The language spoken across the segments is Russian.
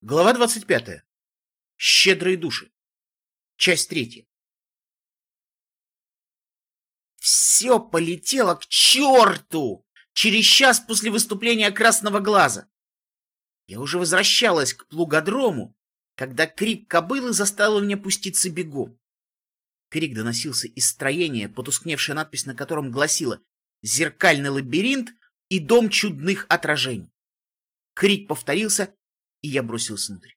Глава 25. Щедрые души. Часть третья. Все полетело к черту! Через час после выступления Красного Глаза. Я уже возвращалась к плугодрому, когда крик кобылы заставил меня пуститься бегом. Крик доносился из строения, потускневшая надпись на котором гласила «Зеркальный лабиринт и дом чудных отражений». Крик повторился, и я бросился внутрь.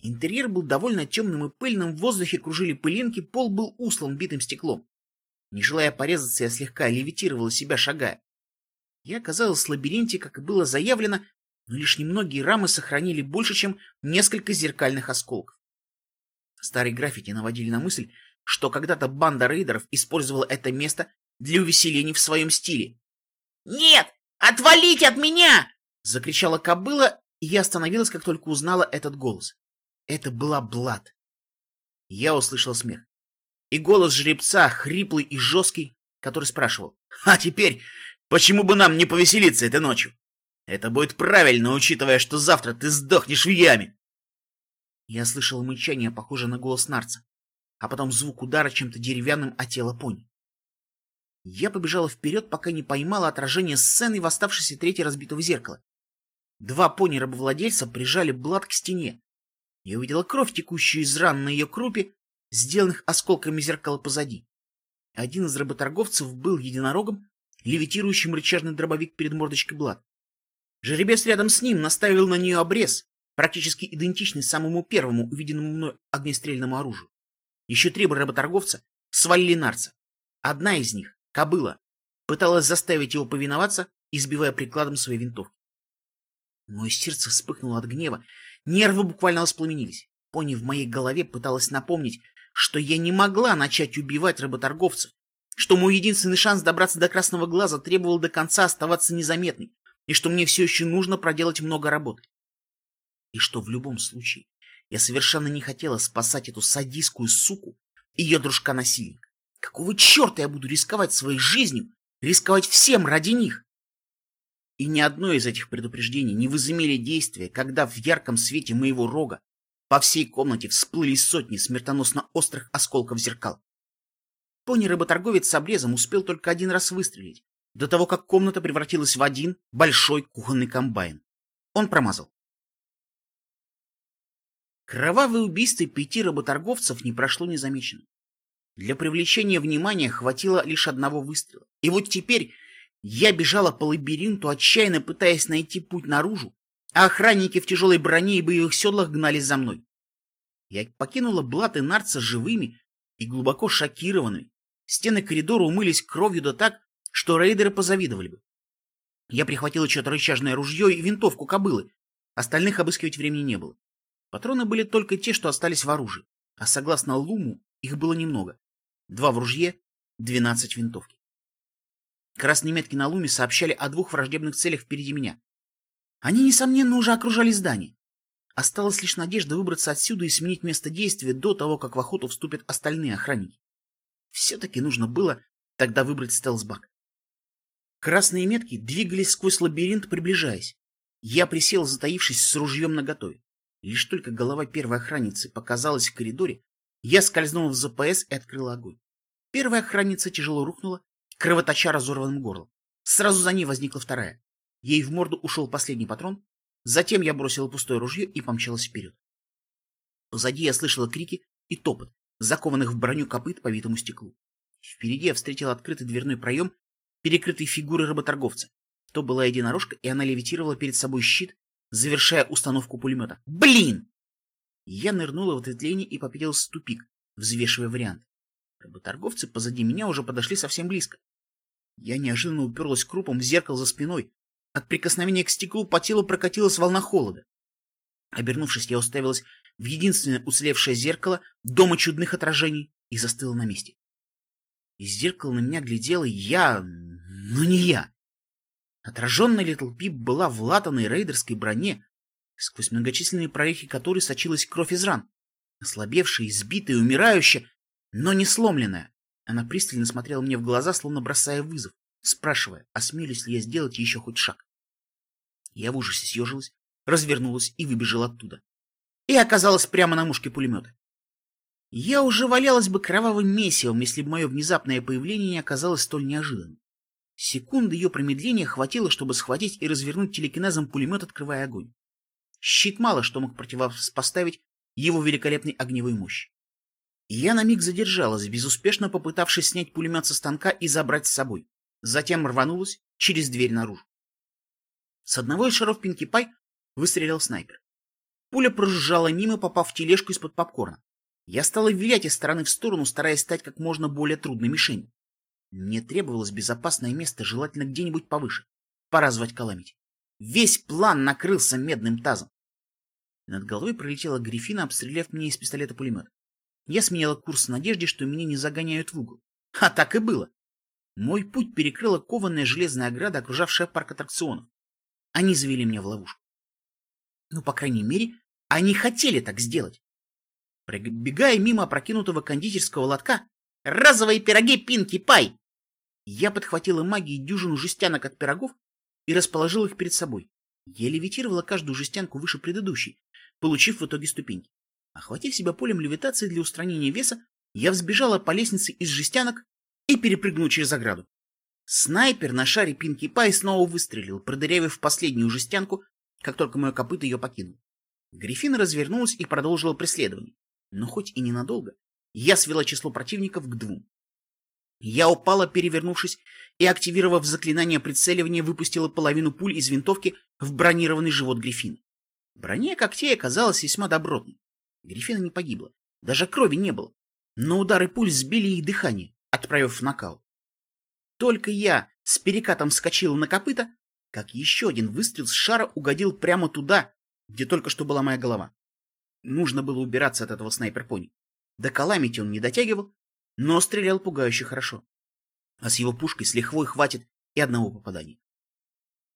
Интерьер был довольно темным и пыльным, в воздухе кружили пылинки, пол был услан битым стеклом. Не желая порезаться, я слегка левитировала себя, шагая. Я оказалась в лабиринте, как и было заявлено, но лишь немногие рамы сохранили больше, чем несколько зеркальных осколков. Старые граффити наводили на мысль, что когда-то банда рейдеров использовала это место для увеселений в своем стиле. «Нет! Отвалите от меня!» — закричала кобыла, и я остановилась, как только узнала этот голос. Это была Блад. Я услышал смех. И голос жеребца, хриплый и жесткий, который спрашивал. «А теперь, почему бы нам не повеселиться этой ночью? Это будет правильно, учитывая, что завтра ты сдохнешь в яме!» Я слышал мычание, похожее на голос нарца, а потом звук удара чем-то деревянным о тело пони. Я побежала вперед, пока не поймала отражение сцены в оставшейся трети разбитого зеркала. Два пони-рабовладельца прижали Блад к стене. Я увидела кровь, текущую из ран на ее крупе, сделанных осколками зеркала позади. Один из работорговцев был единорогом, левитирующим рычажный дробовик перед мордочкой Блад. Жеребец рядом с ним наставил на нее обрез, практически идентичный самому первому увиденному мной огнестрельному оружию. Еще три работорговца свалили нарца. Одна из них, кобыла, пыталась заставить его повиноваться, избивая прикладом своей винтовки. Мое сердце вспыхнуло от гнева, нервы буквально воспламенились. Пони в моей голове пыталась напомнить, что я не могла начать убивать работорговцев, что мой единственный шанс добраться до красного глаза требовал до конца оставаться незаметной, и что мне все еще нужно проделать много работы. И что в любом случае я совершенно не хотела спасать эту садистскую суку и ее дружка-насильника. Какого черта я буду рисковать своей жизнью, рисковать всем ради них? И ни одно из этих предупреждений не возымели действия, когда в ярком свете моего рога по всей комнате всплыли сотни смертоносно острых осколков зеркал. Пони-рыботорговец с обрезом успел только один раз выстрелить, до того, как комната превратилась в один большой кухонный комбайн. Он промазал. Кровавое убийство пяти работорговцев не прошло незамеченным. Для привлечения внимания хватило лишь одного выстрела. И вот теперь я бежала по лабиринту, отчаянно пытаясь найти путь наружу, а охранники в тяжелой броне и боевых седлах гнались за мной. Я покинула Блат и Нарца живыми и глубоко шокированными. Стены коридора умылись кровью да так, что рейдеры позавидовали бы. Я прихватила чье-то рычажное ружье и винтовку кобылы. Остальных обыскивать времени не было. Патроны были только те, что остались в оружии, а согласно Луму их было немного. Два в ружье, двенадцать винтовки. Красные метки на луме сообщали о двух враждебных целях впереди меня. Они, несомненно, уже окружали здание. Осталась лишь надежда выбраться отсюда и сменить место действия до того, как в охоту вступят остальные охранники. Все-таки нужно было тогда выбрать стелсбак. Красные метки двигались сквозь лабиринт, приближаясь. Я присел, затаившись с ружьем наготове. Лишь только голова первой охранницы показалась в коридоре, я скользнул в ЗПС и открыл огонь. Первая охранница тяжело рухнула, кровоточа разорванным горлом. Сразу за ней возникла вторая. Ей в морду ушел последний патрон. Затем я бросила пустое ружье и помчалась вперед. Позади я слышала крики и топот, закованных в броню копыт по витому стеклу. Впереди я встретила открытый дверной проем, перекрытый фигурой работорговца. То была единорожка, и она левитировала перед собой щит, завершая установку пулемета. Блин! Я нырнула в ответвление и попятилась в тупик, взвешивая варианты. Работорговцы позади меня уже подошли совсем близко. Я неожиданно уперлась крупом в зеркало за спиной. От прикосновения к стеклу по телу прокатилась волна холода. Обернувшись, я уставилась в единственное уцелевшее зеркало дома чудных отражений и застыла на месте. Из зеркала на меня глядела я, но не я. Отраженная Литл Пип была в латаной рейдерской броне, сквозь многочисленные прорехи которой сочилась кровь из ран. Ослабевшая, избитая, умирающая, но не сломленная. Она пристально смотрела мне в глаза, словно бросая вызов, спрашивая, осмелюсь ли я сделать еще хоть шаг. Я в ужасе съежилась, развернулась и выбежала оттуда. И оказалась прямо на мушке пулемета. Я уже валялась бы кровавым месивом, если бы мое внезапное появление не оказалось столь неожиданным. Секунды ее промедления хватило, чтобы схватить и развернуть телекинезом пулемет, открывая огонь. Щит мало что мог противопоставить его великолепной огневой мощи. Я на миг задержалась, безуспешно попытавшись снять пулемет со станка и забрать с собой. Затем рванулась через дверь наружу. С одного из шаров Пинки Пай выстрелил снайпер. Пуля прожужжала мимо, попав в тележку из-под попкорна. Я стала вилять из стороны в сторону, стараясь стать как можно более трудной мишенью. Мне требовалось безопасное место, желательно где-нибудь повыше. Пора звать Каламити. Весь план накрылся медным тазом. Над головой пролетела Гриффина, обстреляв меня из пистолета-пулемета. Я сменила курс в надежде, что меня не загоняют в угол. А так и было. Мой путь перекрыла кованая железная ограда, окружавшая парк аттракционов. Они завели меня в ловушку. Ну, по крайней мере, они хотели так сделать. Пробегая мимо опрокинутого кондитерского лотка, разовые пироги Пинки Пай! Я подхватила магией дюжину жестянок от пирогов и расположил их перед собой. Я левитировала каждую жестянку выше предыдущей, получив в итоге ступеньки. Охватив себя полем левитации для устранения веса, я взбежала по лестнице из жестянок и перепрыгнула через ограду. Снайпер на шаре Пинки Пай снова выстрелил, продырявив последнюю жестянку, как только мое копыто ее покинул. Гриффина развернулась и продолжила преследование. Но хоть и ненадолго, я свела число противников к двум. Я упала, перевернувшись, и, активировав заклинание прицеливания, выпустила половину пуль из винтовки в бронированный живот Гриффина. Броня когтей оказалась весьма добротной. Гриффина не погибла. Даже крови не было. Но удары пуль сбили их дыхание, отправив в нокаут. Только я с перекатом вскочил на копыта, как еще один выстрел с шара угодил прямо туда, где только что была моя голова. Нужно было убираться от этого снайпер-пони. До Каламити он не дотягивал, но стрелял пугающе хорошо. А с его пушкой с лихвой хватит и одного попадания.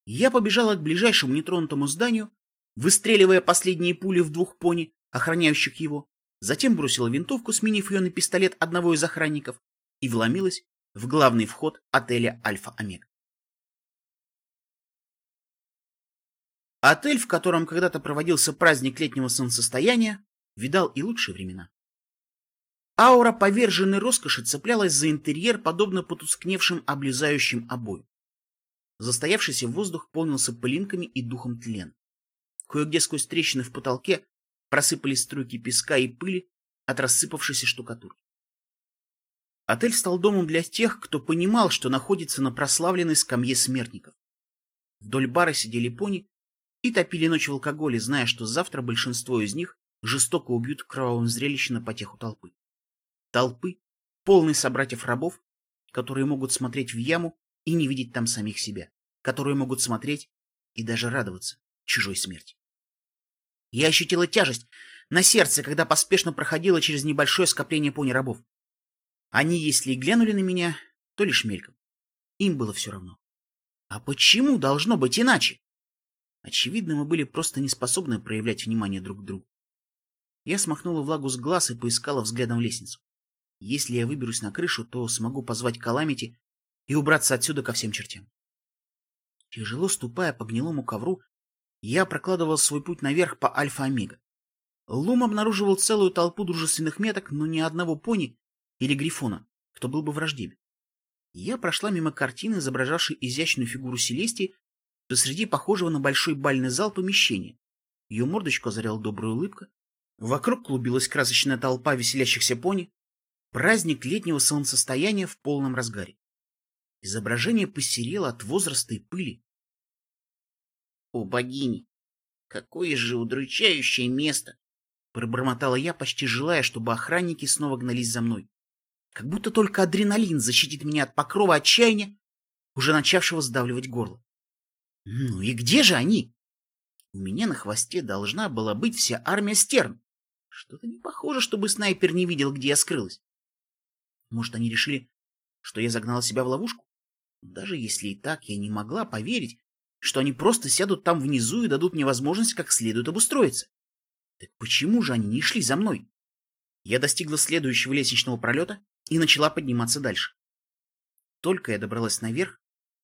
Я побежала к ближайшему нетронутому зданию, выстреливая последние пули в двух пони, охраняющих его, затем бросила винтовку, сменив ее на пистолет одного из охранников, и вломилась в главный вход отеля Альфа-Омега. Отель, в котором когда-то проводился праздник летнего солнцестояния, видал и лучшие времена. Аура поверженной роскоши цеплялась за интерьер, подобно потускневшим облезающим обоям. Застоявшийся воздух полнился пылинками и духом тлен. Кое-где сквозь трещины в потолке просыпались струйки песка и пыли от рассыпавшейся штукатурки. Отель стал домом для тех, кто понимал, что находится на прославленной скамье смертников. Вдоль бара сидели пони и топили ночь в алкоголе, зная, что завтра большинство из них жестоко убьют в кровавом зрелище на потеху толпы. Толпы, полной собратьев-рабов, которые могут смотреть в яму и не видеть там самих себя, которые могут смотреть и даже радоваться чужой смерти. Я ощутила тяжесть на сердце, когда поспешно проходила через небольшое скопление пони-рабов. Они, если и глянули на меня, то лишь мельком. Им было все равно. А почему должно быть иначе? Очевидно, мы были просто не способны проявлять внимание друг к другу. Я смахнула влагу с глаз и поискала взглядом лестницу. Если я выберусь на крышу, то смогу позвать Каламити и убраться отсюда ко всем чертям. Тяжело ступая по гнилому ковру, я прокладывал свой путь наверх по Альфа-Омега. Лум обнаруживал целую толпу дружественных меток, но ни одного пони или грифона, кто был бы враждебен. Я прошла мимо картины, изображавшей изящную фигуру Селестии, посреди похожего на большой бальный зал помещения. Ее мордочку озаряла добрая улыбка. Вокруг клубилась красочная толпа веселящихся пони. Праздник летнего солнцестояния в полном разгаре. Изображение посерело от возраста и пыли. О, богини! Какое же удручающее место! Пробормотала я, почти желая, чтобы охранники снова гнались за мной. Как будто только адреналин защитит меня от покрова отчаяния, уже начавшего сдавливать горло. Ну и где же они? У меня на хвосте должна была быть вся армия стерн. Что-то не похоже, чтобы снайпер не видел, где я скрылась. Может, они решили, что я загнала себя в ловушку? Даже если и так, я не могла поверить, что они просто сядут там внизу и дадут мне возможность как следует обустроиться. Так почему же они не шли за мной? Я достигла следующего лестничного пролета и начала подниматься дальше. Только я добралась наверх,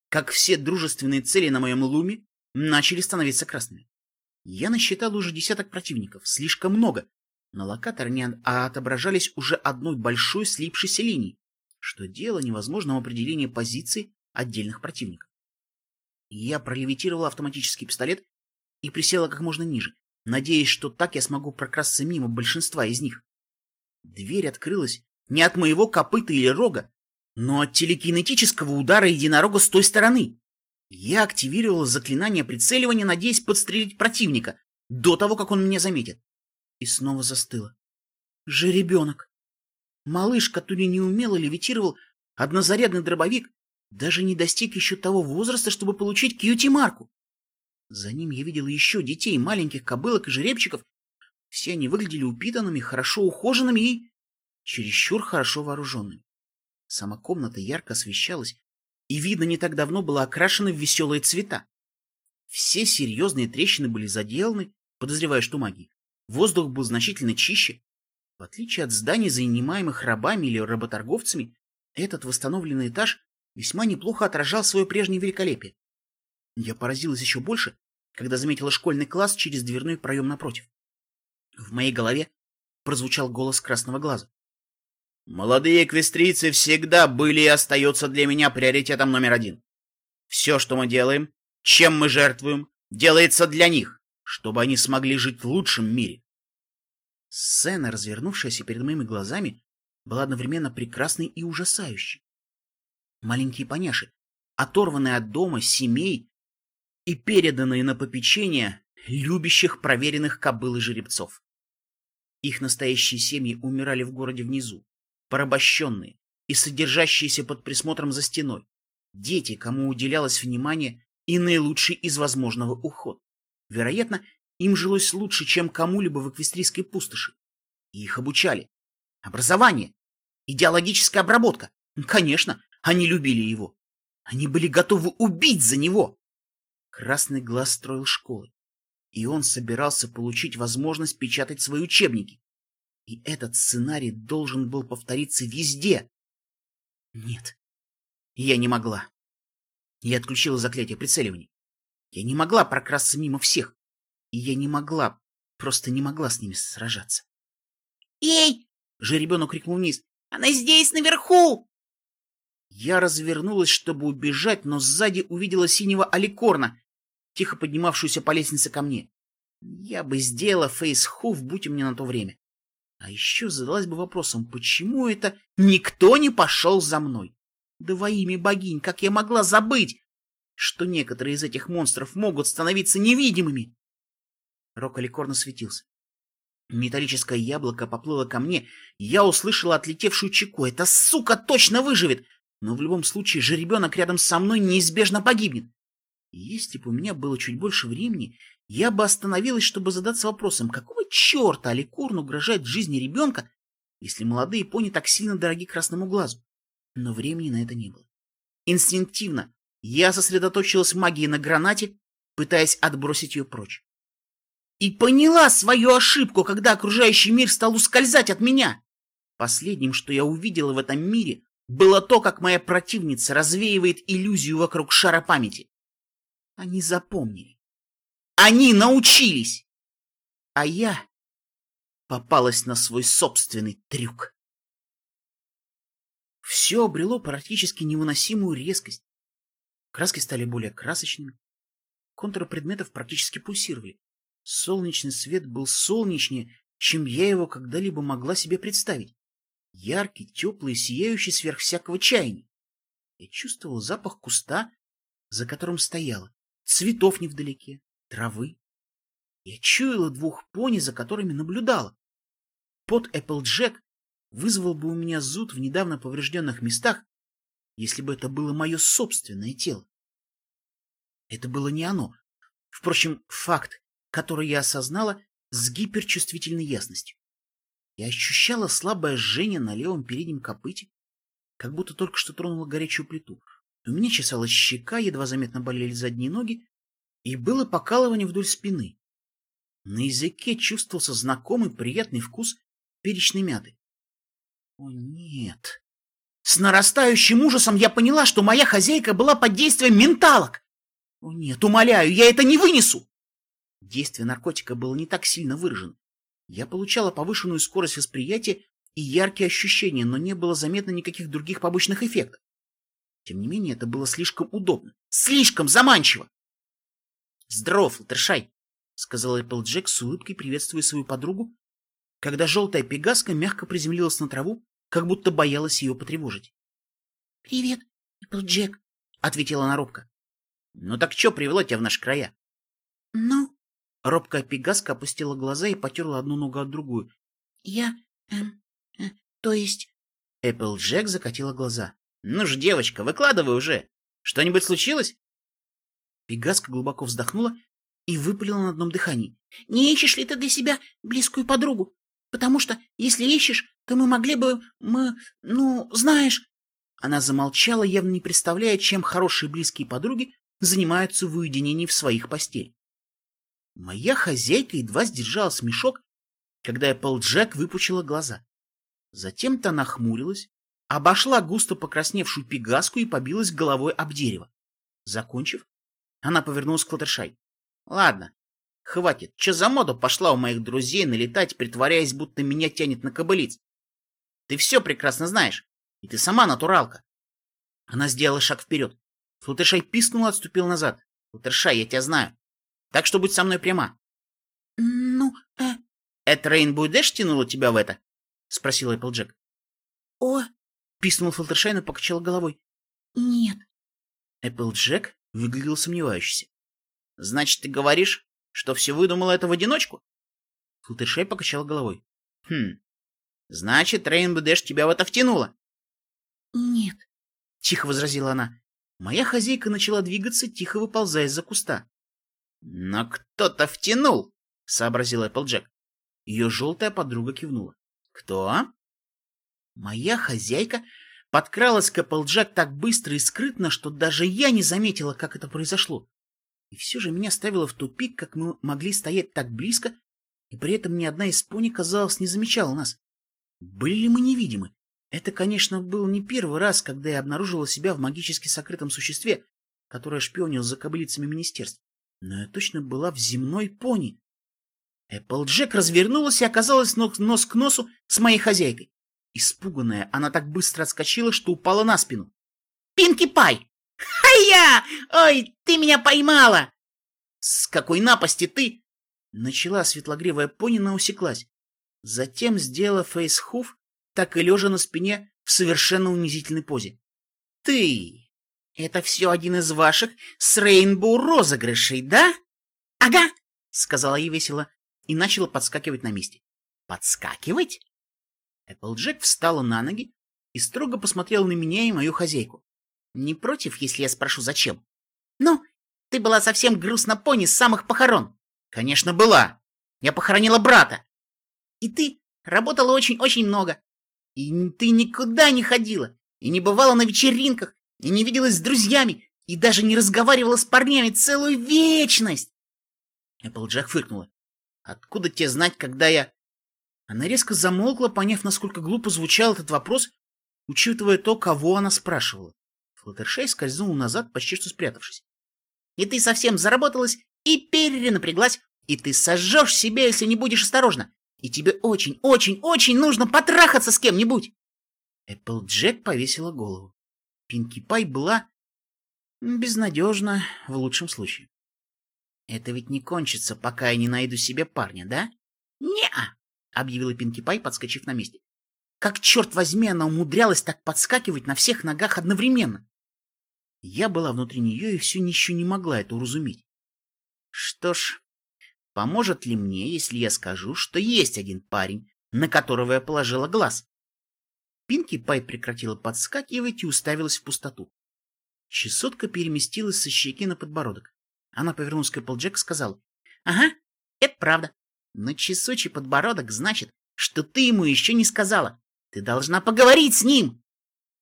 как все дружественные цели на моем луме начали становиться красными. Я насчитал уже десяток противников, слишком много. На локаторе не отображались уже одной большой слипшейся линии, что дело невозможного определения позиций отдельных противников. Я пролевитировал автоматический пистолет и присела как можно ниже, надеясь, что так я смогу прокрасться мимо большинства из них. Дверь открылась не от моего копыта или рога, но от телекинетического удара единорога с той стороны. Я активировал заклинание прицеливания, надеясь подстрелить противника до того, как он меня заметит. И снова застыло. Жеребенок. Малыш, который неумело левитировал однозарядный дробовик, даже не достиг еще того возраста, чтобы получить кьюти-марку. За ним я видел еще детей, маленьких кобылок и жеребчиков. Все они выглядели упитанными, хорошо ухоженными и чересчур хорошо вооруженными. Сама комната ярко освещалась, и, видно, не так давно была окрашена в веселые цвета. Все серьезные трещины были заделаны, подозревая, что магией. Воздух был значительно чище. В отличие от зданий, занимаемых рабами или работорговцами, этот восстановленный этаж весьма неплохо отражал свое прежнее великолепие. Я поразилась еще больше, когда заметила школьный класс через дверной проем напротив. В моей голове прозвучал голос красного глаза. Молодые эквестрийцы всегда были и остаются для меня приоритетом номер один. Все, что мы делаем, чем мы жертвуем, делается для них, чтобы они смогли жить в лучшем мире. Сцена, развернувшаяся перед моими глазами, была одновременно прекрасной и ужасающей. Маленькие поняши, оторванные от дома, семей и переданные на попечение любящих проверенных кобыл и жеребцов. Их настоящие семьи умирали в городе внизу, порабощенные и содержащиеся под присмотром за стеной, дети, кому уделялось внимание и наилучший из возможного уход. Вероятно, им жилось лучше, чем кому-либо в эквестрийской пустоши. И их обучали. Образование, идеологическая обработка. Конечно, они любили его. Они были готовы убить за него. Красный глаз строил школы, и он собирался получить возможность печатать свои учебники. И этот сценарий должен был повториться везде. Нет, я не могла. Я отключила заклятие прицеливания. Я не могла прокрасться мимо всех. И я не могла, просто не могла с ними сражаться. «Эй!» — жеребенок крикнул вниз. «Она здесь, наверху!» Я развернулась, чтобы убежать, но сзади увидела синего аликорна, тихо поднимавшуюся по лестнице ко мне. Я бы сделала фейс-хуф, будь у меня на то время. А еще задалась бы вопросом, почему это никто не пошел за мной? Да во имя богинь, как я могла забыть, что некоторые из этих монстров могут становиться невидимыми? Рок Аликорна светился. Металлическое яблоко поплыло ко мне, я услышала отлетевшую чеку. Эта сука точно выживет! Но в любом случае жеребенок рядом со мной неизбежно погибнет. Если бы у меня было чуть больше времени, я бы остановилась, чтобы задаться вопросом, какого черта Аликорн угрожает жизни ребенка, если молодые пони так сильно дороги красному глазу? Но времени на это не было. Инстинктивно я сосредоточилась магией на гранате, пытаясь отбросить ее прочь. И поняла свою ошибку, когда окружающий мир стал ускользать от меня. Последним, что я увидела в этом мире, было то, как моя противница развеивает иллюзию вокруг шара памяти. Они запомнили. Они научились! А я попалась на свой собственный трюк. Все обрело практически невыносимую резкость. Краски стали более красочными. Контуры предметов практически пульсировали. Солнечный свет был солнечнее, чем я его когда-либо могла себе представить. Яркий, теплый, сияющий сверх всякого чаяния. Я чувствовал запах куста, за которым стояла, цветов невдалеке, травы. Я чуяла двух пони, за которыми наблюдала. Под Эпплджек вызвал бы у меня зуд в недавно поврежденных местах, если бы это было мое собственное тело. Это было не оно. Впрочем, факт, который я осознала с гиперчувствительной ясностью. Я ощущала слабое жжение на левом переднем копыте, как будто только что тронула горячую плиту. У меня чесалась щека, едва заметно болели задние ноги, и было покалывание вдоль спины. На языке чувствовался знакомый приятный вкус перечной мяты. О нет! С нарастающим ужасом я поняла, что моя хозяйка была под действием менталок. О нет, умоляю, я это не вынесу! Действие наркотика было не так сильно выражено. Я получала повышенную скорость восприятия и яркие ощущения, но не было заметно никаких других побочных эффектов. Тем не менее, это было слишком удобно, слишком заманчиво. «Здоров, Флаттершай!» — сказал Эпплджек с улыбкой, приветствуя свою подругу, когда желтая пегаска мягко приземлилась на траву, как будто боялась ее потревожить. «Привет, Эпплджек!» — ответила она робко. «Ну так что привело тебя в наши края?» «Ну...» Робкая пегаска опустила глаза и потерла одну ногу от другую. «Я... Эм, э, то есть...» Эпплджек закатила глаза. «Ну же, девочка, выкладывай уже! Что-нибудь случилось?» Пегаска глубоко вздохнула и выпалила на одном дыхании. «Не ищешь ли ты для себя близкую подругу? Потому что, если ищешь, то мы могли бы... Мы... Ну, знаешь...» Она замолчала, явно не представляя, чем хорошие близкие подруги занимаются в уединении в своих постель. Моя хозяйка едва сдержала смешок, когда Эпплджек выпучила глаза. Затем-то нахмурилась, обошла густо покрасневшую пегаску и побилась головой об дерево. Закончив, она повернулась к Флаттершай. — Ладно, хватит. Че за мода пошла у моих друзей налетать, притворяясь, будто меня тянет на кобылиц? Ты все прекрасно знаешь, и ты сама натуралка. Она сделала шаг вперед. Флаттершай пискнула, отступил назад. — Флаттершай, я тебя знаю. Так что будь со мной пряма. — Ну, э... — Это Рейнбоу Дэш тянула тебя в это? — спросил Эпплджек. — О... — писнул Флаттершайн и покачал головой. — Нет. Эпплджек выглядел сомневающийся. — Значит, ты говоришь, что все выдумала это в одиночку? Флаттершай покачал головой. — Хм... Значит, Рейнбоу Дэш тебя в это втянула? — Нет, — тихо возразила она. Моя хозяйка начала двигаться, тихо выползая из-за куста. «Но кто-то втянул!» — сообразил Эпплджек. Ее желтая подруга кивнула. «Кто?» Моя хозяйка подкралась к Эпплджек так быстро и скрытно, что даже я не заметила, как это произошло. И все же меня ставило в тупик, как мы могли стоять так близко, и при этом ни одна из пони, казалось, не замечала нас. Были ли мы невидимы? Это, конечно, был не первый раз, когда я обнаружила себя в магически сокрытом существе, которое шпионило за кобылицами министерств но я точно была в земной пони. Эпплджек развернулась и оказалась нос к носу с моей хозяйкой. Испуганная, она так быстро отскочила, что упала на спину. «Пинки Пай! Ха-я! Ой, ты меня поймала!» «С какой напасти ты?» Начала светлогривая пони, но усеклась. Затем сделала фейс-хуф, так и лежа на спине в совершенно унизительной позе. «Ты! «Это все один из ваших с Рейнбоу розыгрышей, да?» «Ага», — сказала ей весело и начала подскакивать на месте. «Подскакивать?» Эпплджек встала на ноги и строго посмотрела на меня и мою хозяйку. «Не против, если я спрошу, зачем?» «Ну, ты была совсем грустно пони с самых похорон». «Конечно, была. Я похоронила брата». «И ты работала очень-очень много. И ты никуда не ходила, и не бывала на вечеринках, и не виделась с друзьями, и даже не разговаривала с парнями целую вечность. Эпплджек фыркнула. Откуда тебе знать, когда я... Она резко замолкла, поняв, насколько глупо звучал этот вопрос, учитывая то, кого она спрашивала. Флаттершей скользнул назад, почти что спрятавшись. И ты совсем заработалась и перенапряглась, и ты сожжешь себя, если не будешь осторожна. И тебе очень, очень, очень нужно потрахаться с кем-нибудь. Эпплджек повесила голову. Пинки Пай была безнадежна в лучшем случае. «Это ведь не кончится, пока я не найду себе парня, да?» «Не-а!» — объявила Пинки Пай, подскочив на месте. «Как, черт возьми, она умудрялась так подскакивать на всех ногах одновременно!» Я была внутри нее и все еще не могла это уразуметь. Что ж, поможет ли мне, если я скажу, что есть один парень, на которого я положила глаз? Пинки Пай прекратила подскакивать и уставилась в пустоту. Чесотка переместилась со щеки на подбородок. Она повернулась к Эпплджек и сказала. — Ага, это правда. Но чесочий подбородок значит, что ты ему еще не сказала. Ты должна поговорить с ним.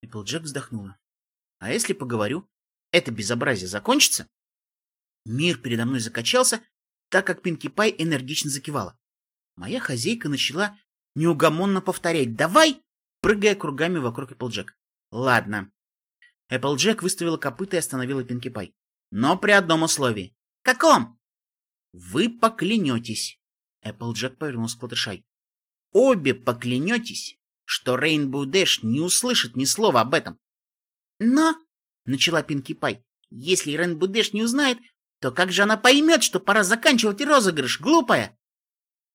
Эпплджек вздохнула. — А если поговорю, это безобразие закончится? Мир передо мной закачался, так как Пинки Пай энергично закивала. Моя хозяйка начала неугомонно повторять «Давай, прыгая кругами вокруг Эпплджек. Ладно. Эпплджек выставила копыта и остановила Пинки Пай. Но при одном условии. Каком? вы поклянетесь, Эпплджек повернулся к Флаттершай. Обе поклянетесь, что Рейнбоу Дэш не услышит ни слова об этом. Но, — начала Пинки Пай, — если Рейнбоу Дэш не узнает, то как же она поймет, что пора заканчивать розыгрыш, глупая?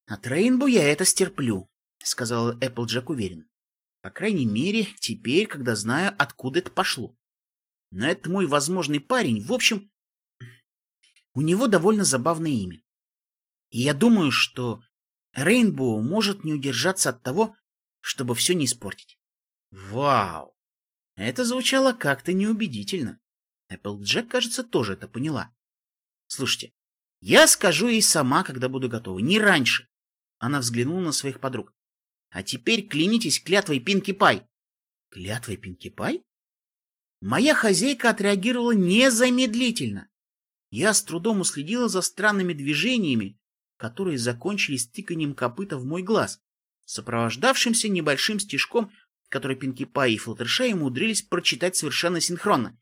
От Рейнбоу я это стерплю, — сказал Эпплджек уверенно. По крайней мере, теперь, когда знаю, откуда это пошло. Но это мой возможный парень, в общем, у него довольно забавное имя. И я думаю, что Рейнбоу может не удержаться от того, чтобы все не испортить. Вау! Это звучало как-то неубедительно. Эпплджек, кажется, тоже это поняла. Слушайте, я скажу ей сама, когда буду готова, не раньше. Она взглянула на своих подруг. А теперь клянитесь клятвой Пинки Пай. Клятвой Пинки Пай? Моя хозяйка отреагировала незамедлительно. Я с трудом уследила за странными движениями, которые закончились тыканием копыта в мой глаз, сопровождавшимся небольшим стежком, который Пинки Пай и Флаттершай умудрились прочитать совершенно синхронно.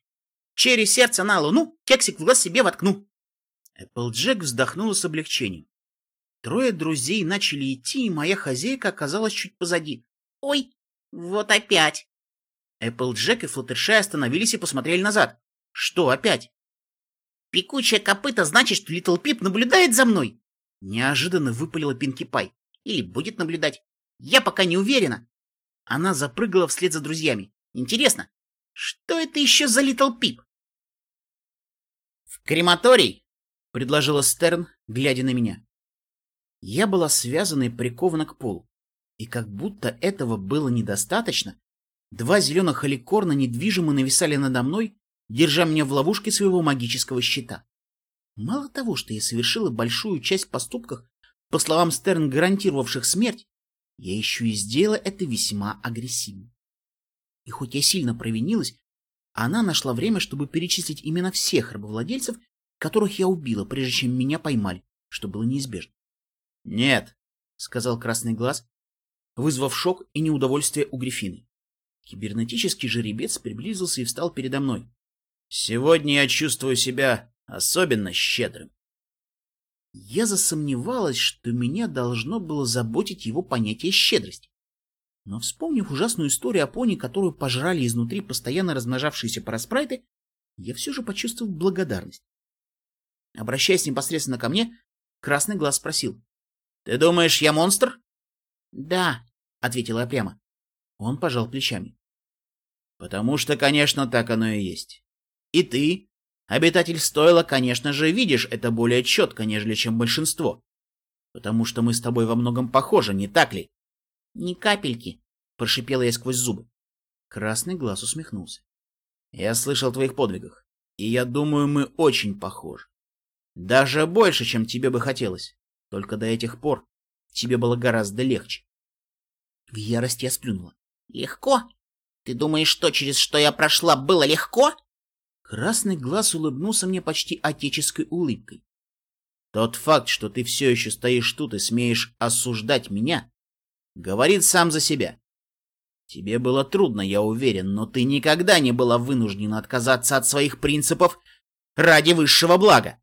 «Через сердце на луну, кексик в глаз себе воткну!» Эпплджек вздохнула с облегчением. Трое друзей начали идти, и моя хозяйка оказалась чуть позади. «Ой, вот опять!» Эпплджек и Флаттершай остановились и посмотрели назад. «Что опять?» «Пекучее копыта значит, что Литл Пип наблюдает за мной!» Неожиданно выпалила Пинки Пай. «Или будет наблюдать. Я пока не уверена». Она запрыгала вслед за друзьями. «Интересно, что это еще за Литл Пип?» «В крематорий!» — предложила Стерн, глядя на меня. Я была связана и прикована к полу. И как будто этого было недостаточно, два зеленых аликорна недвижимо нависали надо мной, держа меня в ловушке своего магического щита. Мало того, что я совершила большую часть в поступках, по словам Стерн, гарантировавших смерть, я еще и сделала это весьма агрессивно. И хоть я сильно провинилась, она нашла время, чтобы перечислить имена всех рабовладельцев, которых я убила, прежде чем меня поймали, что было неизбежно. «Нет», — сказал Красный Глаз, вызвав шок и неудовольствие у Грифины. Кибернетический жеребец приблизился и встал передо мной. «Сегодня я чувствую себя особенно щедрым». Я засомневалась, что меня должно было заботить его понятие щедрости. Но вспомнив ужасную историю о пони, которую пожрали изнутри постоянно размножавшиеся параспрайты, я все же почувствовал благодарность. Обращаясь непосредственно ко мне, Красный Глаз спросил. Ты думаешь, я монстр? Да, ответила я прямо. Он пожал плечами. Потому что, конечно, так оно и есть. И ты, обитатель стойла, конечно же, видишь это более четко, нежели чем большинство. Потому что мы с тобой во многом похожи, не так ли? Ни капельки, прошипела я сквозь зубы. Красный глаз усмехнулся. Я слышал о твоих подвигах, и я думаю, мы очень похожи. Даже больше, чем тебе бы хотелось. Только до этих пор тебе было гораздо легче. В ярости я сплюнула. Легко? Ты думаешь, что через что я прошла было легко? Красный глаз улыбнулся мне почти отеческой улыбкой. Тот факт, что ты все еще стоишь тут и смеешь осуждать меня, говорит сам за себя. Тебе было трудно, я уверен, но ты никогда не была вынуждена отказаться от своих принципов ради высшего блага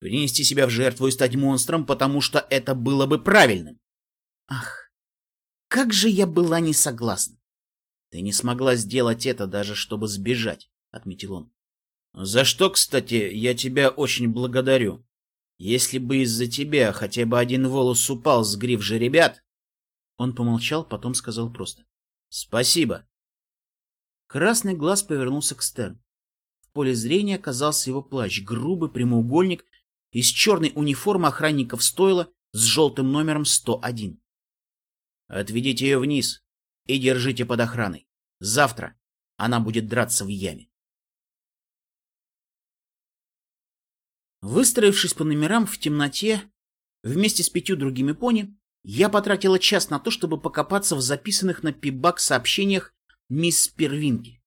принести себя в жертву и стать монстром, потому что это было бы правильным. Ах, как же я была не согласна. Ты не смогла сделать это даже, чтобы сбежать, отметил он. За что, кстати, я тебя очень благодарю. Если бы из-за тебя хотя бы один волос упал с гриф же ребят... Он помолчал, потом сказал просто. Спасибо. Красный глаз повернулся к Стерн. В поле зрения оказался его плащ, грубый прямоугольник из черной униформы охранников стойла с желтым номером 101. Отведите ее вниз и держите под охраной. Завтра она будет драться в яме. Выстроившись по номерам в темноте, вместе с пятью другими пони, я потратила час на то, чтобы покопаться в записанных на пибак сообщениях мисс Первинки.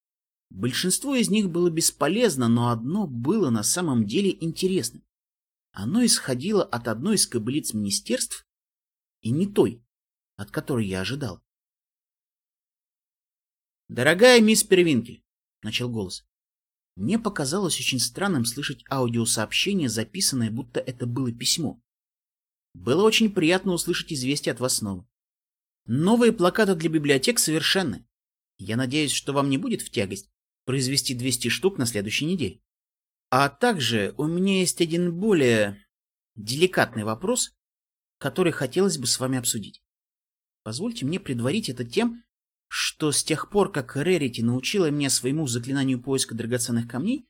Большинство из них было бесполезно, но одно было на самом деле интересным. Оно исходило от одной из кобылиц министерств и не той, от которой я ожидал. «Дорогая мисс Первинкель», — начал голос, Мне показалось очень странным слышать аудиосообщение, записанное, будто это было письмо. Было очень приятно услышать известие от вас снова. Новые плакаты для библиотек совершенны. Я надеюсь, что вам не будет в тягость произвести 200 штук на следующей неделе. А также у меня есть один более деликатный вопрос, который хотелось бы с вами обсудить. Позвольте мне предварить это тем, что с тех пор, как Рерити научила меня своему заклинанию поиска драгоценных камней,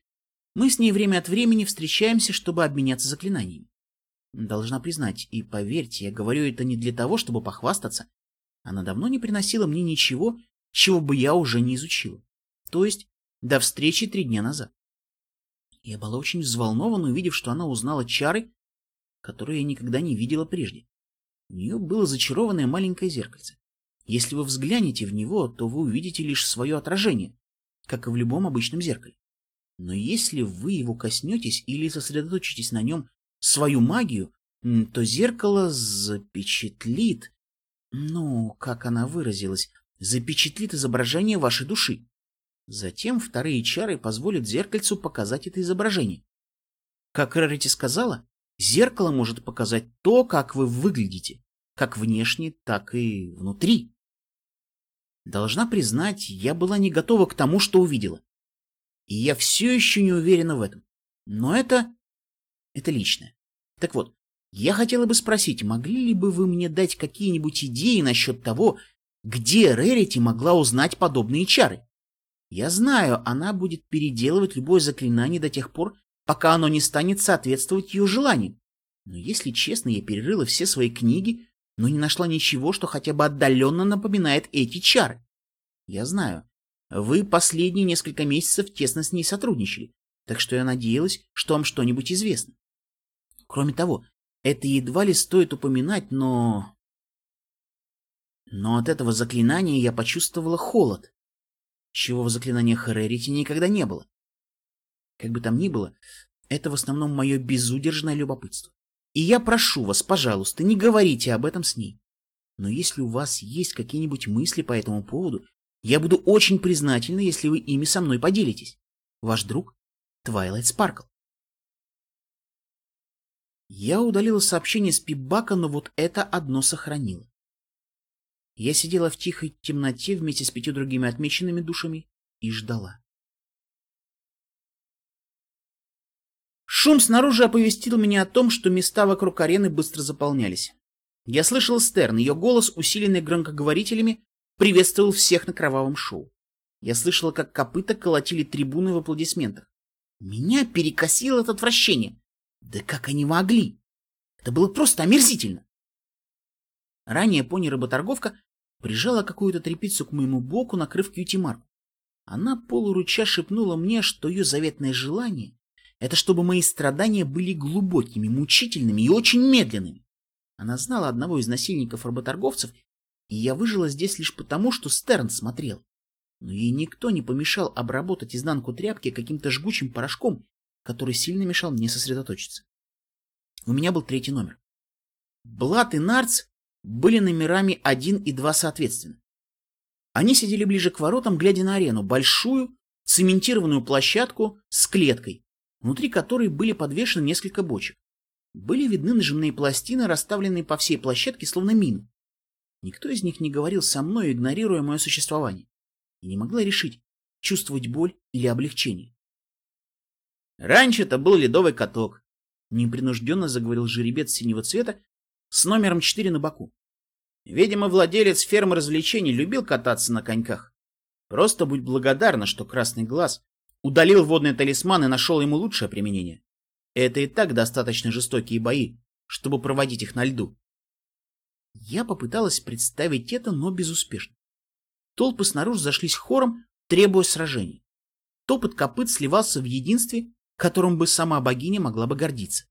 мы с ней время от времени встречаемся, чтобы обменяться заклинаниями. Должна признать, и поверьте, я говорю это не для того, чтобы похвастаться. Она давно не приносила мне ничего, чего бы я уже не изучила. То есть до встречи три дня назад. Я была очень взволнована, увидев, что она узнала чары, которые я никогда не видела прежде. У нее было зачарованное маленькое зеркальце. Если вы взглянете в него, то вы увидите лишь свое отражение, как и в любом обычном зеркале. Но если вы его коснетесь или сосредоточитесь на нем свою магию, то зеркало запечатлит, ну, как она выразилась, запечатлит изображение вашей души. Затем вторые чары позволят зеркальцу показать это изображение. Как Рарити сказала, зеркало может показать то, как вы выглядите, как внешне, так и внутри. Должна признать, я была не готова к тому, что увидела. И я все еще не уверена в этом. Но это... это личное. Так вот, я хотела бы спросить, могли ли бы вы мне дать какие-нибудь идеи насчет того, где Рерити могла узнать подобные чары? Я знаю, она будет переделывать любое заклинание до тех пор, пока оно не станет соответствовать ее желаниям. Но если честно, я перерыла все свои книги, но не нашла ничего, что хотя бы отдаленно напоминает эти чары. Я знаю, вы последние несколько месяцев тесно с ней сотрудничали, так что я надеялась, что вам что-нибудь известно. Кроме того, это едва ли стоит упоминать, но... Но от этого заклинания я почувствовала холод, чего в заклинаниях Рерити никогда не было. Как бы там ни было, это в основном мое безудержное любопытство. И я прошу вас, пожалуйста, не говорите об этом с ней. Но если у вас есть какие-нибудь мысли по этому поводу, я буду очень признательна, если вы ими со мной поделитесь. Ваш друг Твайлайт Спаркл. Я удалила сообщение с Пибака, но вот это одно сохранила. Я сидела в тихой темноте вместе с пятью другими отмеченными душами и ждала. Шум снаружи оповестил меня о том, что места вокруг арены быстро заполнялись. Я слышал Стерн, ее голос, усиленный громкоговорителями, приветствовал всех на кровавом шоу. Я слышала, как копыта колотили трибуны в аплодисментах. Меня перекосило от отвращения. Да как они могли? Это было просто омерзительно. Ранее пони-работорговка прижала какую-то трепицу к моему боку, накрыв кьюти-марку. Она полуруча шепнула мне, что ее заветное желание это чтобы мои страдания были глубокими, мучительными и очень медленными. Она знала одного из насильников-работорговцев, и я выжила здесь лишь потому, что Стерн смотрел. Но ей никто не помешал обработать изнанку тряпки каким-то жгучим порошком, который сильно мешал мне сосредоточиться. У меня был третий номер. Блат и Нарц были номерами один и два соответственно. Они сидели ближе к воротам, глядя на арену, большую цементированную площадку с клеткой, внутри которой были подвешены несколько бочек. Были видны нажимные пластины, расставленные по всей площадке, словно мины. Никто из них не говорил со мной, игнорируя мое существование. И не могла решить, чувствовать боль или облегчение. Раньше это был ледовый каток, непринужденно заговорил жеребец синего цвета с номером 4 на боку. Видимо, владелец фермы развлечений любил кататься на коньках. Просто будь благодарна, что красный глаз Удалил водный талисман и нашел ему лучшее применение. Это и так достаточно жестокие бои, чтобы проводить их на льду. Я попыталась представить это, но безуспешно. Толпы снаружи зашлись хором, требуя сражений. Топот копыт сливался в единстве, которым бы сама богиня могла бы гордиться.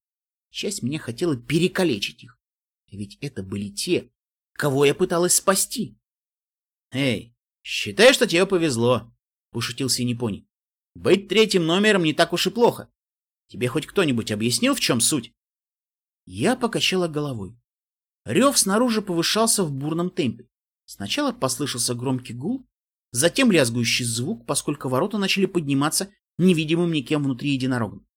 Часть меня хотела перекалечить их. Ведь это были те, кого я пыталась спасти. — Эй, считай, что тебе повезло, — пошутил Синепони. Быть третьим номером не так уж и плохо. Тебе хоть кто-нибудь объяснил, в чем суть? Я покачала головой. Рев снаружи повышался в бурном темпе. Сначала послышался громкий гул, затем лязгующий звук, поскольку ворота начали подниматься невидимым никем внутри единорогом.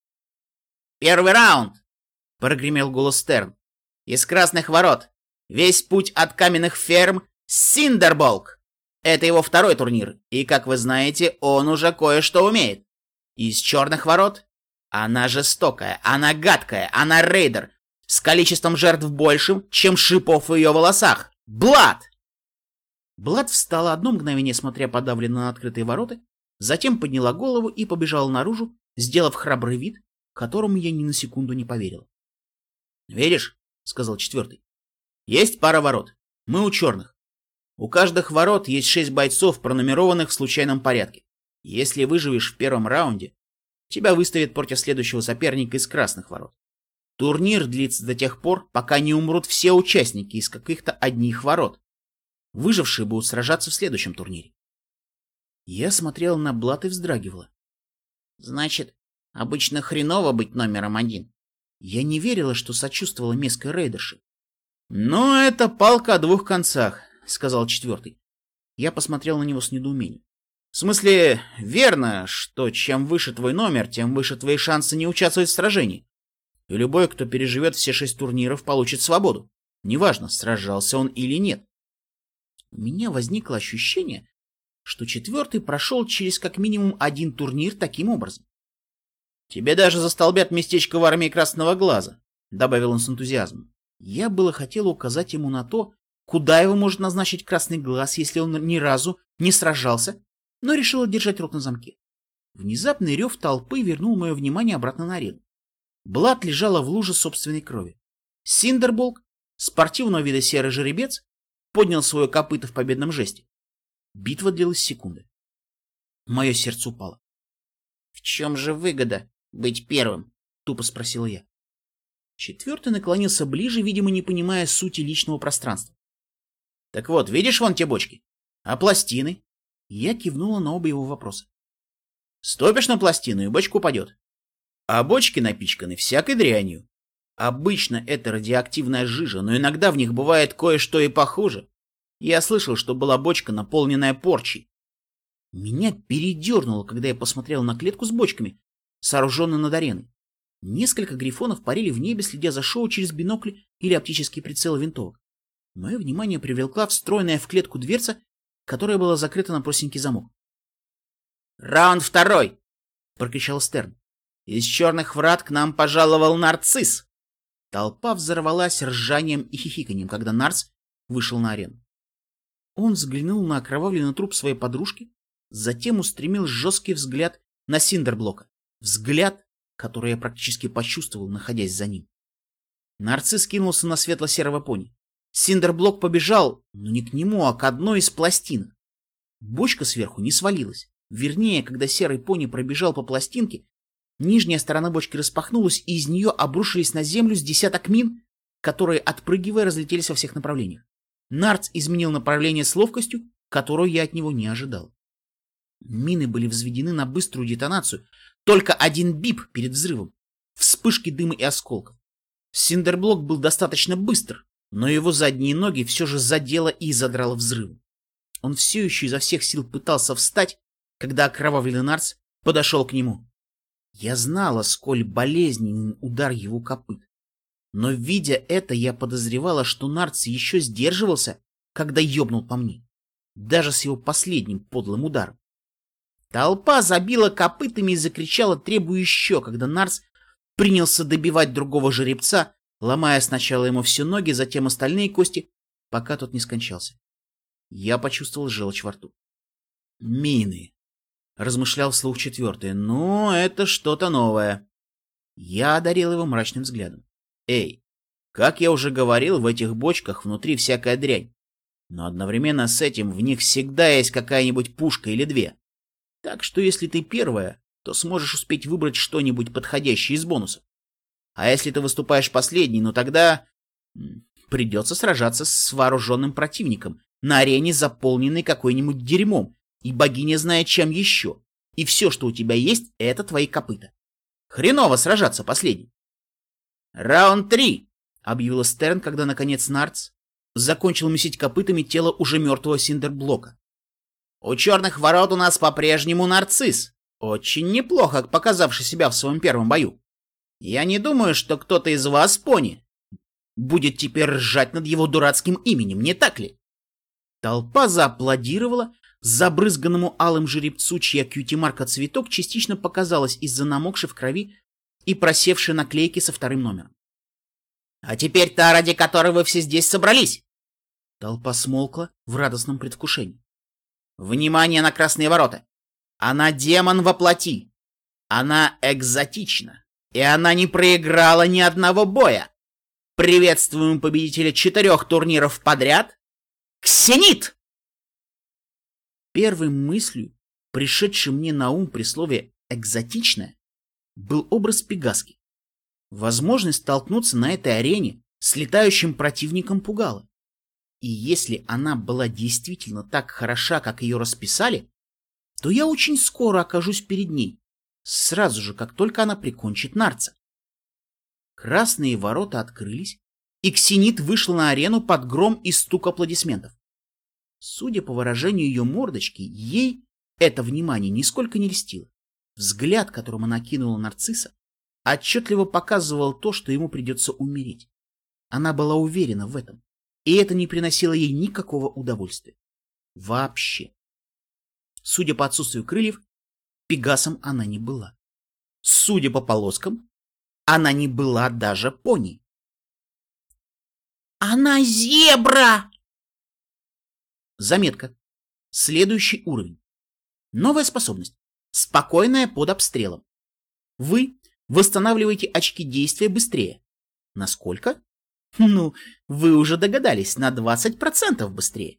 «Первый раунд!» — прогремел голос Стерн. «Из красных ворот. Весь путь от каменных ферм Синдерболк. Это его второй турнир, и, как вы знаете, он уже кое-что умеет. Из черных ворот. Она жестокая, она гадкая, она рейдер, с количеством жертв большим, чем шипов в ее волосах. Блад!» Блад встала одно мгновение, смотря подавленно на открытые ворота, затем подняла голову и побежала наружу, сделав храбрый вид, которому я ни на секунду не поверил. «Видишь?» — сказал четвертый. «Есть пара ворот. Мы у черных. У каждых ворот есть шесть бойцов, пронумерованных в случайном порядке. Если выживешь в первом раунде, тебя выставят против следующего соперника из красных ворот. Турнир длится до тех пор, пока не умрут все участники из каких-то одних ворот. Выжившие будут сражаться в следующем турнире. Я смотрел на Блат и вздрагивала. Значит, обычно хреново быть номером один. Я не верила, что сочувствовала меской рейдерши. «Ну, это палка о двух концах», — сказал четвертый. Я посмотрел на него с недоумением. «В смысле, верно, что чем выше твой номер, тем выше твои шансы не участвовать в сражении. И любой, кто переживет все шесть турниров, получит свободу. Неважно, сражался он или нет. У меня возникло ощущение, что четвертый прошел через как минимум один турнир таким образом. «Тебе даже застолбят местечко в армии Красного Глаза», — добавил он с энтузиазмом. Я было хотел указать ему на то, куда его может назначить Красный Глаз, если он ни разу не сражался, но решил держать рот на замке. Внезапный рев толпы вернул мое внимание обратно на арену. Блад лежала в луже собственной крови. Синдерболк, спортивного вида серый жеребец, поднял свое копыто в победном жесте. Битва длилась секунды. Мое сердце упало. — В чем же выгода быть первым? — тупо спросил я. Четвертый наклонился ближе, видимо, не понимая сути личного пространства. — Так вот, видишь вон те бочки? А пластины? Я кивнула на оба его вопроса. — Стопишь на пластину, и бочка упадет. А бочки напичканы всякой дрянью. Обычно это радиоактивная жижа, но иногда в них бывает кое-что и похуже. Я слышал, что была бочка, наполненная порчей. Меня передернуло, когда я посмотрел на клетку с бочками, сооруженной над ареной. Несколько грифонов парили в небе, следя за шоу через бинокли или оптические прицелы винтовок. Мое внимание привлекла встроенная в клетку дверца, которая была закрыта на простенький замок. «Раунд второй!» — прокричал Стерн. «Из черных врат к нам пожаловал нарцисс!» Толпа взорвалась ржанием и хихиканием, когда Нарц вышел на арену. Он взглянул на окровавленный труп своей подружки, затем устремил жесткий взгляд на Синдерблока. Взгляд, который я практически почувствовал, находясь за ним. Нарцисс кинулся на светло-серого пони. Синдерблок побежал, но не к нему, а к одной из пластин. Бочка сверху не свалилась. Вернее, когда серый пони пробежал по пластинке, Нижняя сторона бочки распахнулась, и из нее обрушились на землю с десяток мин, которые, отпрыгивая, разлетелись во всех направлениях. Нарц изменил направление с ловкостью, которую я от него не ожидал. Мины были взведены на быструю детонацию, только один бип перед взрывом, вспышки дыма и осколков. Синдерблок был достаточно быстр, но его задние ноги все же задело и задрало взрывом. Он все еще изо всех сил пытался встать, когда окровавленный Нарц подошел к нему. Я знала, сколь болезненен удар его копыт. Но, видя это, я подозревала, что Нарц еще сдерживался, когда ёбнул по мне. Даже с его последним подлым ударом. Толпа забила копытами и закричала, требуя еще, когда Нарц принялся добивать другого жеребца, ломая сначала ему все ноги, затем остальные кости, пока тот не скончался. Я почувствовал желчь во рту. Мины. Размышлял вслух четвертый. «Ну, это что-то новое». Я одарил его мрачным взглядом. «Эй, как я уже говорил, в этих бочках внутри всякая дрянь. Но одновременно с этим в них всегда есть какая-нибудь пушка или две. Так что если ты первая, то сможешь успеть выбрать что-нибудь подходящее из бонусов. А если ты выступаешь последней, ну тогда придется сражаться с вооруженным противником на арене, заполненной какой-нибудь дерьмом, и богиня знает чем еще. И все, что у тебя есть, это твои копыта. Хреново сражаться последним. «Раунд три!» — объявила Стерн, когда, наконец, Нарц закончил месить копытами тело уже мертвого Синдерблока. «У черных ворот у нас по-прежнему нарцисс, очень неплохо показавший себя в своем первом бою. Я не думаю, что кто-то из вас, пони, будет теперь ржать над его дурацким именем, не так ли? Толпа зааплодировала забрызганному алым жеребцу, чья кьюти-марка цветок частично показалась из-за намокшей в крови и просевшей наклейки со вторым номером. «А теперь та, ради которой вы все здесь собрались!» Толпа смолкла в радостном предвкушении. «Внимание на красные ворота! Она демон во плоти! Она экзотична, и она не проиграла ни одного боя! Приветствуем победителя четырех турниров подряд! Ксенит!» Первой мыслью, пришедшей мне на ум при слове «экзотичная», был образ Пегаски. Возможность столкнуться на этой арене с летающим противником пугала. И если она была действительно так хороша, как ее расписали, то я очень скоро окажусь перед ней, сразу же, как только она прикончит нарца. Красные ворота открылись, и Ксенит вышла на арену под гром и стук аплодисментов. Судя по выражению ее мордочки, ей это внимание нисколько не льстило. Взгляд, которым она кинула нарцисса, отчетливо показывал то, что ему придется умереть. Она была уверена в этом, и это не приносило ей никакого удовольствия. Вообще. Судя по отсутствию крыльев, пегасом она не была. Судя по полоскам, она не была даже пони. «Она зебра!» Заметка. Следующий уровень. Новая способность. Спокойная под обстрелом. Вы восстанавливаете очки действия быстрее. Насколько? Ну, вы уже догадались, на 20% быстрее.